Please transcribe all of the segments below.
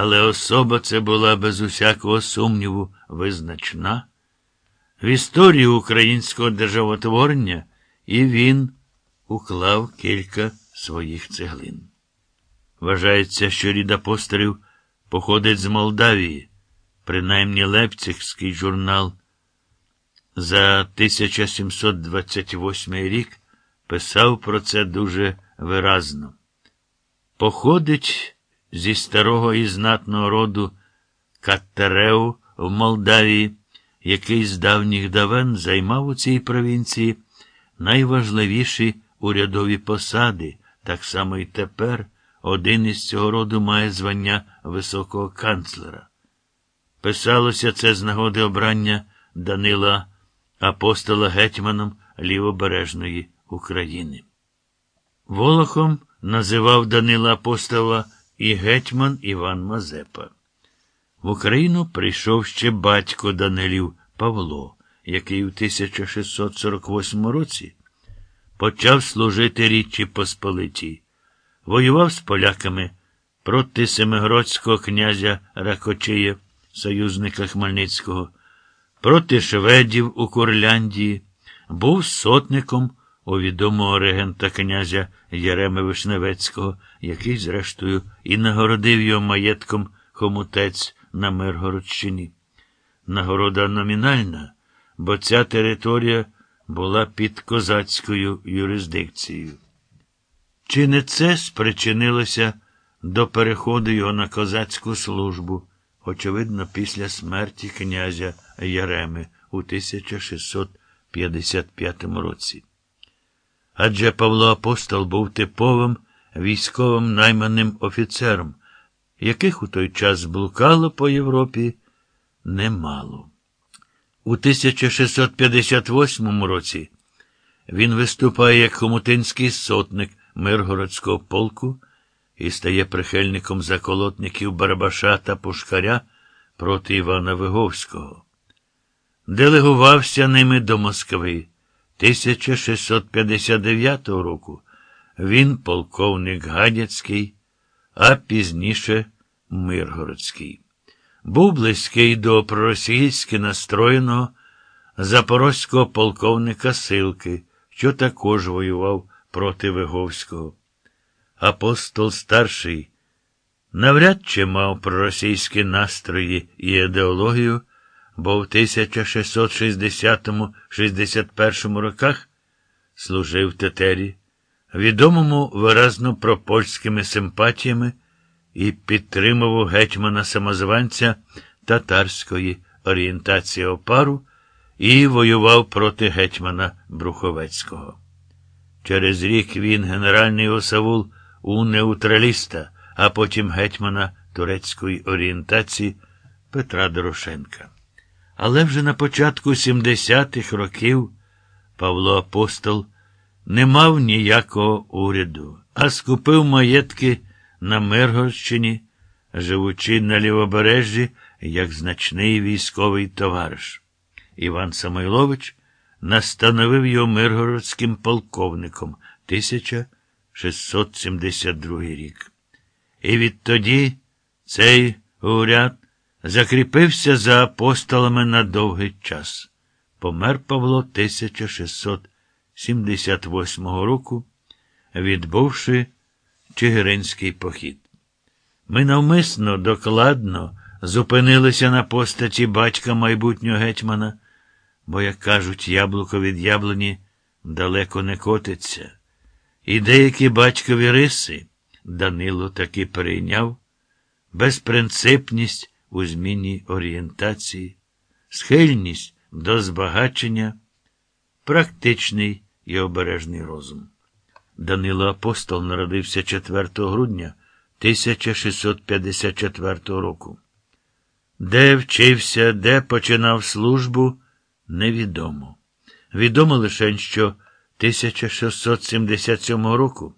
але особа це була без усякого сумніву визначна. В історію українського державотворення і він уклав кілька своїх цеглин. Вважається, що рід апостолів походить з Молдавії, принаймні Лепцигський журнал за 1728 рік писав про це дуже виразно. Походить зі старого і знатного роду Каттереу в Молдавії, який з давніх давен займав у цій провінції найважливіші урядові посади, так само і тепер один із цього роду має звання високого канцлера. Писалося це з нагоди обрання Данила апостола гетьманом Лівобережної України. Волохом називав Данила апостола і гетьман Іван Мазепа. В Україну прийшов ще батько Данилів Павло, який у 1648 році почав служити Річі Посполитій, воював з поляками проти Семигродського князя Ракочия, союзника Хмельницького, проти шведів у Курляндії, був сотником у відомого регента князя Єреми Вишневецького, який, зрештою, і нагородив його маєтком хомутець на Миргородщині. Нагорода номінальна, бо ця територія була під козацькою юрисдикцією. Чи не це спричинилося до переходу його на козацьку службу, очевидно, після смерті князя Яреми у 1655 році? Адже Павло Апостол був типовим військовим найманим офіцером, яких у той час блукало по Європі немало. У 1658 році він виступає як хомутинський сотник Миргородського полку і стає прихильником заколотників Барабаша та Пушкаря проти Івана Виговського. Делегувався ними до Москви. 1659 року він полковник Гадяцький, а пізніше Миргородський. Був близький до проросійськи настроєного запорозького полковника Силки, що також воював проти Виговського. Апостол старший навряд чи мав проросійські настрої і ідеологію, бо в 1660-61 роках служив Тетері, відомому виразно пропольськими симпатіями і підтримував гетьмана самозванця татарської орієнтації опару і воював проти гетьмана Бруховецького. Через рік він генеральний осавул у неутраліста, а потім гетьмана турецької орієнтації Петра Дорошенка. Але вже на початку 70-х років Павло Апостол не мав ніякого уряду, а скупив маєтки на Миргорщині, живучи на лівобережжі як значний військовий товариш. Іван Самойлович настановив його миргородським полковником 1672 рік. І відтоді цей уряд закріпився за апостолами на довгий час. Помер Павло 1678 року, відбувши Чигиринський похід. Ми навмисно докладно зупинилися на постаті батька майбутнього гетьмана, бо, як кажуть, яблуко від яблуні далеко не котиться. І деякі батькові риси Данило таки перейняв безпринципність у зміні орієнтації, схильність до збагачення, практичний і обережний розум. Данило Апостол народився 4 грудня 1654 року. Де вчився, де починав службу, невідомо. Відомо лише, що 1677 року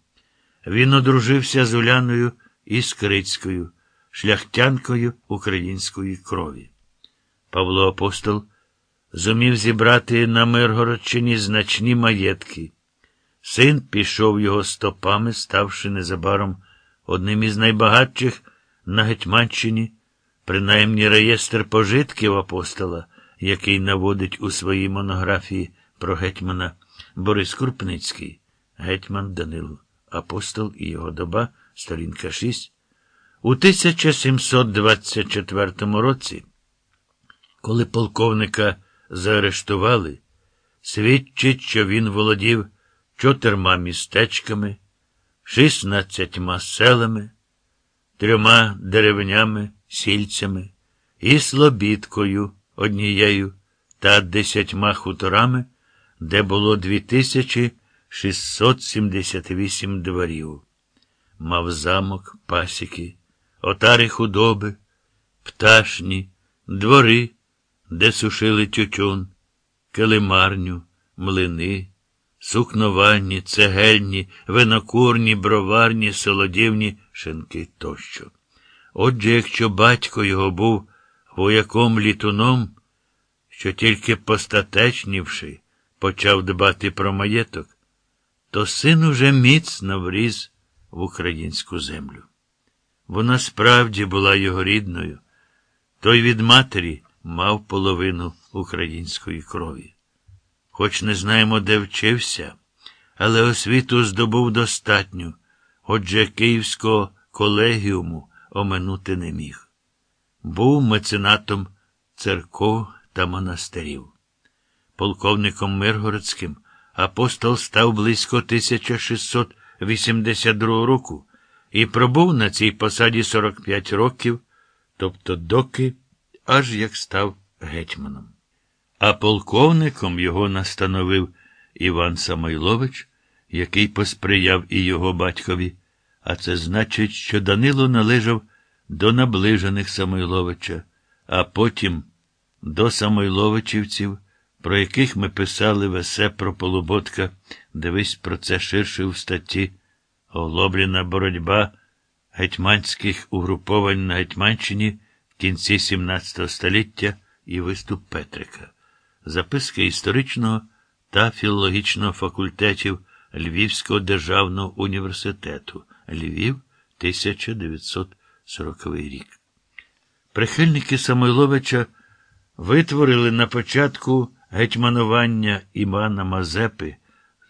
він одружився з Уляною Іскрицькою, шляхтянкою української крові. Павло Апостол зумів зібрати на Миргородчині значні маєтки. Син пішов його стопами, ставши незабаром одним із найбагатших на Гетьманщині, принаймні реєстр пожитків апостола, який наводить у своїй монографії про гетьмана Борис Крупницький, гетьман Данило, апостол і його доба, сторінка 6. У 1724 році, коли полковника заарештували, свідчить, що він володів чотирма містечками, шістнадцятьма селами, трьома деревнями, сільцями і слобідкою однією та десятьма хуторами, де було 2678 дворів. Мав замок, пасіки, отари худоби, пташні, двори, де сушили тютюн, килимарню, млини, сукнованні, цегельні, винокурні, броварні, солодівні, шинки тощо. Отже, якщо батько його був вояком літуном, що тільки постатечнівши, почав дбати про маєток, то син уже міцно вріз в українську землю. Вона справді була його рідною, той від матері мав половину української крові. Хоч не знаємо, де вчився, але освіту здобув достатню, отже Київського колегіуму оминути не міг. Був меценатом церков та монастирів. Полковником Миргородським апостол став близько 1682 року і пробув на цій посаді 45 років, тобто доки, аж як став гетьманом. А полковником його настановив Іван Самойлович, який посприяв і його батькові, а це значить, що Данило належав до наближених Самойловича, а потім до Самойловичівців, про яких ми писали весе про Полуботка, дивись про це ширше в статті Оглоблена боротьба гетьманських угруповань на Гетьманщині в кінці XVII століття і виступ Петрика, записки історичного та філологічного факультетів Львівського державного університету. Львів 1940 рік. Прихильники Самойловича витворили на початку гетьманування Івана Мазепи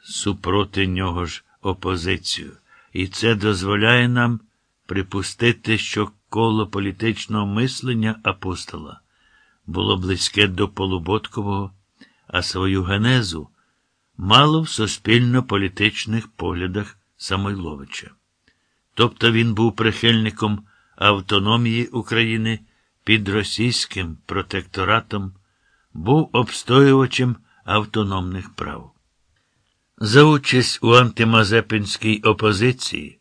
супроти нього ж опозицію, і це дозволяє нам припустити, що коло політичного мислення апостола було близьке до Полуботкового, а свою генезу мало в суспільно-політичних поглядах Самойловича. Тобто він був прихильником автономії України під російським протекторатом, був обстоювачем автономних прав. За участь у антимазепинській опозиції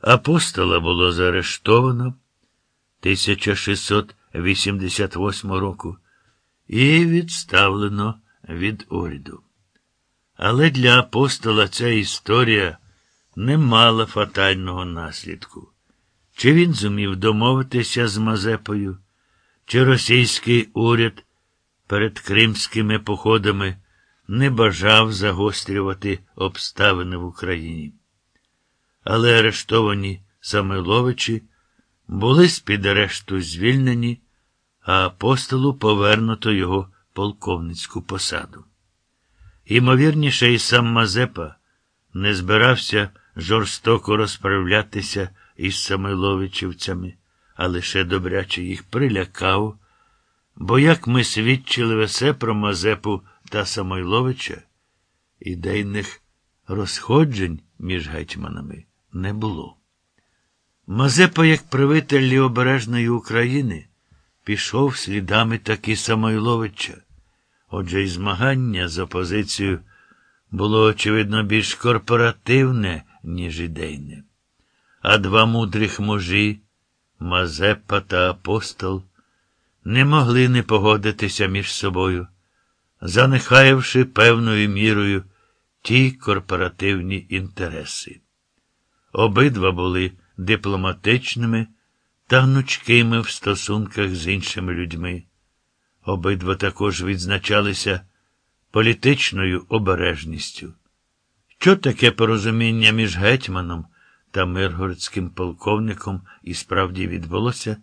апостола було заарештовано 1688 року і відставлено від уряду. Але для апостола ця історія не мала фатального наслідку. Чи він зумів домовитися з Мазепою, чи російський уряд перед кримськими походами не бажав загострювати обставини в Україні. Але арештовані Самойловичі були з-під арешту звільнені, а апостолу повернуто його полковницьку посаду. Імовірніше, і сам Мазепа не збирався жорстоко розправлятися із Самойловичівцями, а лише добряче їх прилякав, бо, як ми свідчили весе про Мазепу та Самойловича, ідейних розходжень між гетьманами не було. Мазепа, як правитель Лівобережної України, пішов слідами таки Самойловича. Отже, і змагання з опозицією було, очевидно, більш корпоративне, ніж ідейне. А два мудрих мужі, Мазепа та апостол, не могли не погодитися між собою, занехаявши певною мірою ті корпоративні інтереси. Обидва були дипломатичними та гнучкими в стосунках з іншими людьми. Обидва також відзначалися політичною обережністю. Що таке порозуміння між гетьманом та миргородським полковником і справді відбулося,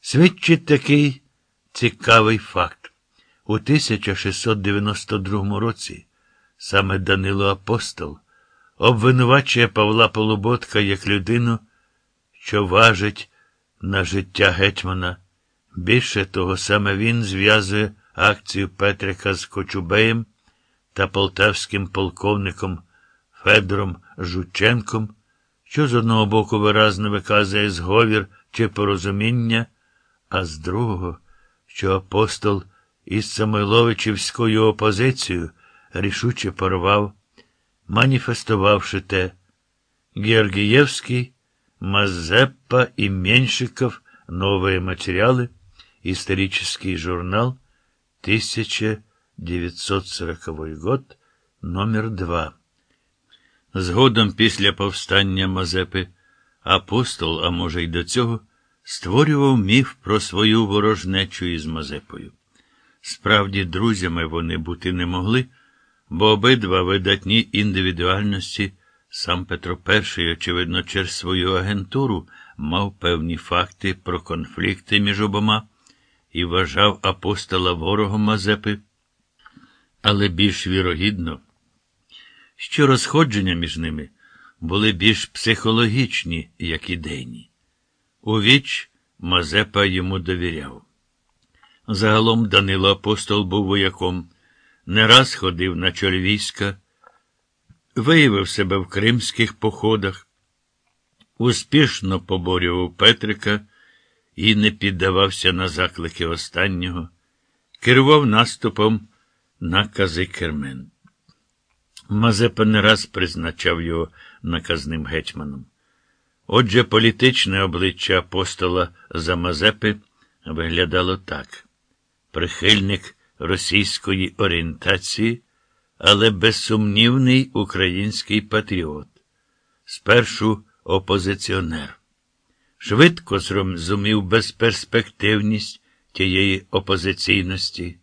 свідчить такий цікавий факт. У 1692 році саме Данило Апостол обвинувачує Павла Полуботка як людину, що важить на життя гетьмана. Більше того, саме він зв'язує акцію Петрика з Кочубеєм та полтавським полковником Федором Жученком, що з одного боку виразно виказує зговір чи порозуміння, а з другого, що апостол із Самойловичівською опозицією рішуче порвав, маніфестувавши те, Георгієвський, Мазеппа і Меншиков новые материалы, исторический журнал, 1940 год, номер 2. Згодом після повстання Мазепи апостол, а може й до цього, створював міф про свою ворожнечу із Мазепою. Справді, друзями вони бути не могли, бо обидва видатні індивідуальності, сам Петро І, очевидно, через свою агентуру мав певні факти про конфлікти між обома і вважав апостола ворогом Мазепи, але більш вірогідно, що розходження між ними були більш психологічні, як ідейні. У віч Мазепа йому довіряв. Загалом Данило Апостол був вояком, не раз ходив на чоль війська, виявив себе в кримських походах, успішно поборював Петрика і не піддавався на заклики останнього, керував наступом на Кермен. Мазепа не раз призначав його наказним гетьманом. Отже, політичне обличчя апостола за Мазепи виглядало так: прихильник російської орієнтації, але безсумнівний український патріот. Спершу опозиціонер. Швидко зрозумів безперспективність тієї опозиційності,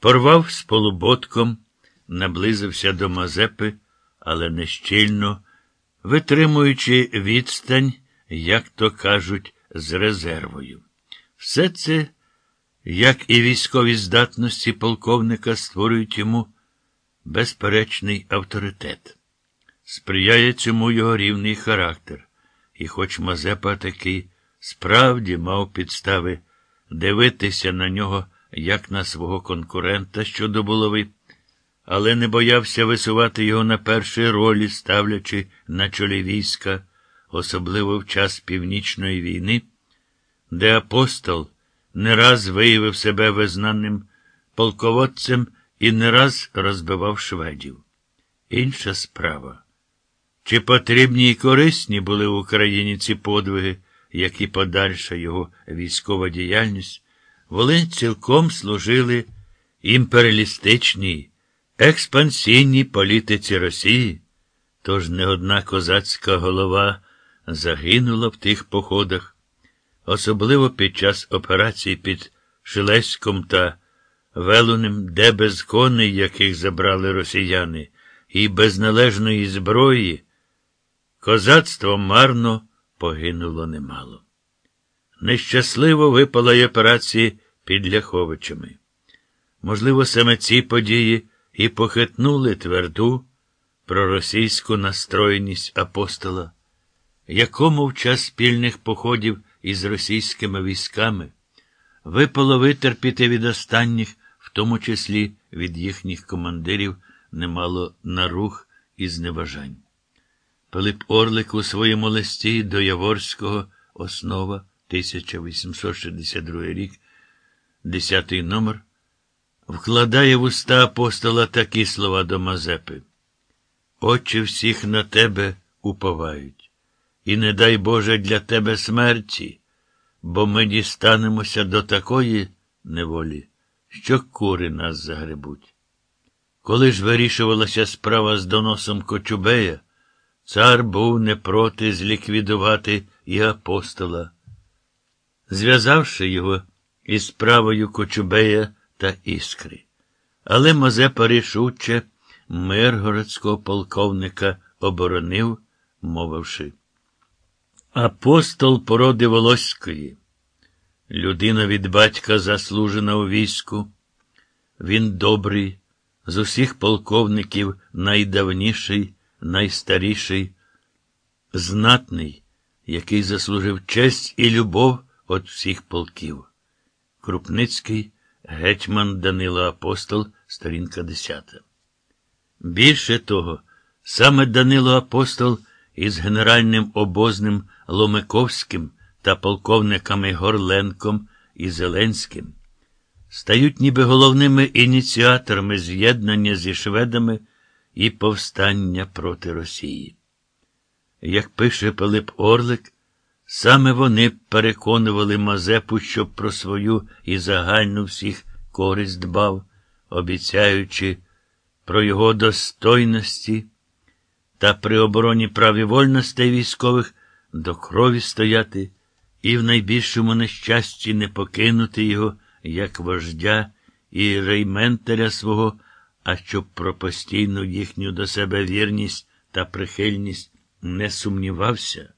порвав з полуботком, наблизився до Мазепи, але нещільно, витримуючи відстань, як то кажуть, з резервою. Все це, як і військові здатності полковника, створюють йому безперечний авторитет. Сприяє цьому його рівний характер, і хоч Мазепа таки справді мав підстави дивитися на нього як на свого конкурента щодо булави, але не боявся висувати його на першій ролі, ставлячи на чолі війська, особливо в час Північної війни, де апостол не раз виявив себе визнаним полководцем і не раз розбивав шведів. Інша справа. Чи потрібні і корисні були в Україні ці подвиги, як і подальша його військова діяльність, вони цілком служили імперіалістичній, експансійній політиці Росії, тож не одна козацька голова загинула в тих походах, особливо під час операцій під Шелеськом та Велунем, де без коней, яких забрали росіяни, і без належної зброї. Козацтво марно погинуло немало. Нещасливо випала й операції під Ляховичами. Можливо, саме ці події і похитнули тверду проросійську настроєність апостола, якому в час спільних походів із російськими військами випало витерпіти від останніх, в тому числі від їхніх командирів, немало нарух і зневажань. Пилип Орлик у своєму листі до Яворського основа 1862 рік, 10 номер, вкладає в уста апостола такі слова до Мазепи. Очі всіх на тебе уповають, і не дай Боже для тебе смерті, бо ми дістанемося до такої неволі, що кури нас загребуть. Коли ж вирішувалася справа з доносом Кочубея, Цар був не проти зліквідувати і апостола, зв'язавши його із справою Кочубея та Іскри. Але Мазепа рішуче миргородського полковника оборонив, мовивши. Апостол породи Волоської, людина від батька заслужена у війську. Він добрий, з усіх полковників найдавніший, найстаріший, знатний, який заслужив честь і любов від всіх полків. Крупницький, гетьман Данило Апостол, сторінка 10. Більше того, саме Данило Апостол із генеральним обозним Ломиковським та полковниками Горленком і Зеленським стають ніби головними ініціаторами з'єднання зі шведами і повстання проти Росії. Як пише Пилип Орлик, саме вони переконували Мазепу, щоб про свою і загальну всіх користь дбав, обіцяючи про його достойності та при обороні прав і вольностей військових до крові стояти і в найбільшому нещасті не покинути його як вождя і рейментаря свого, а щоб про постійну їхню до себе вірність та прихильність не сумнівався.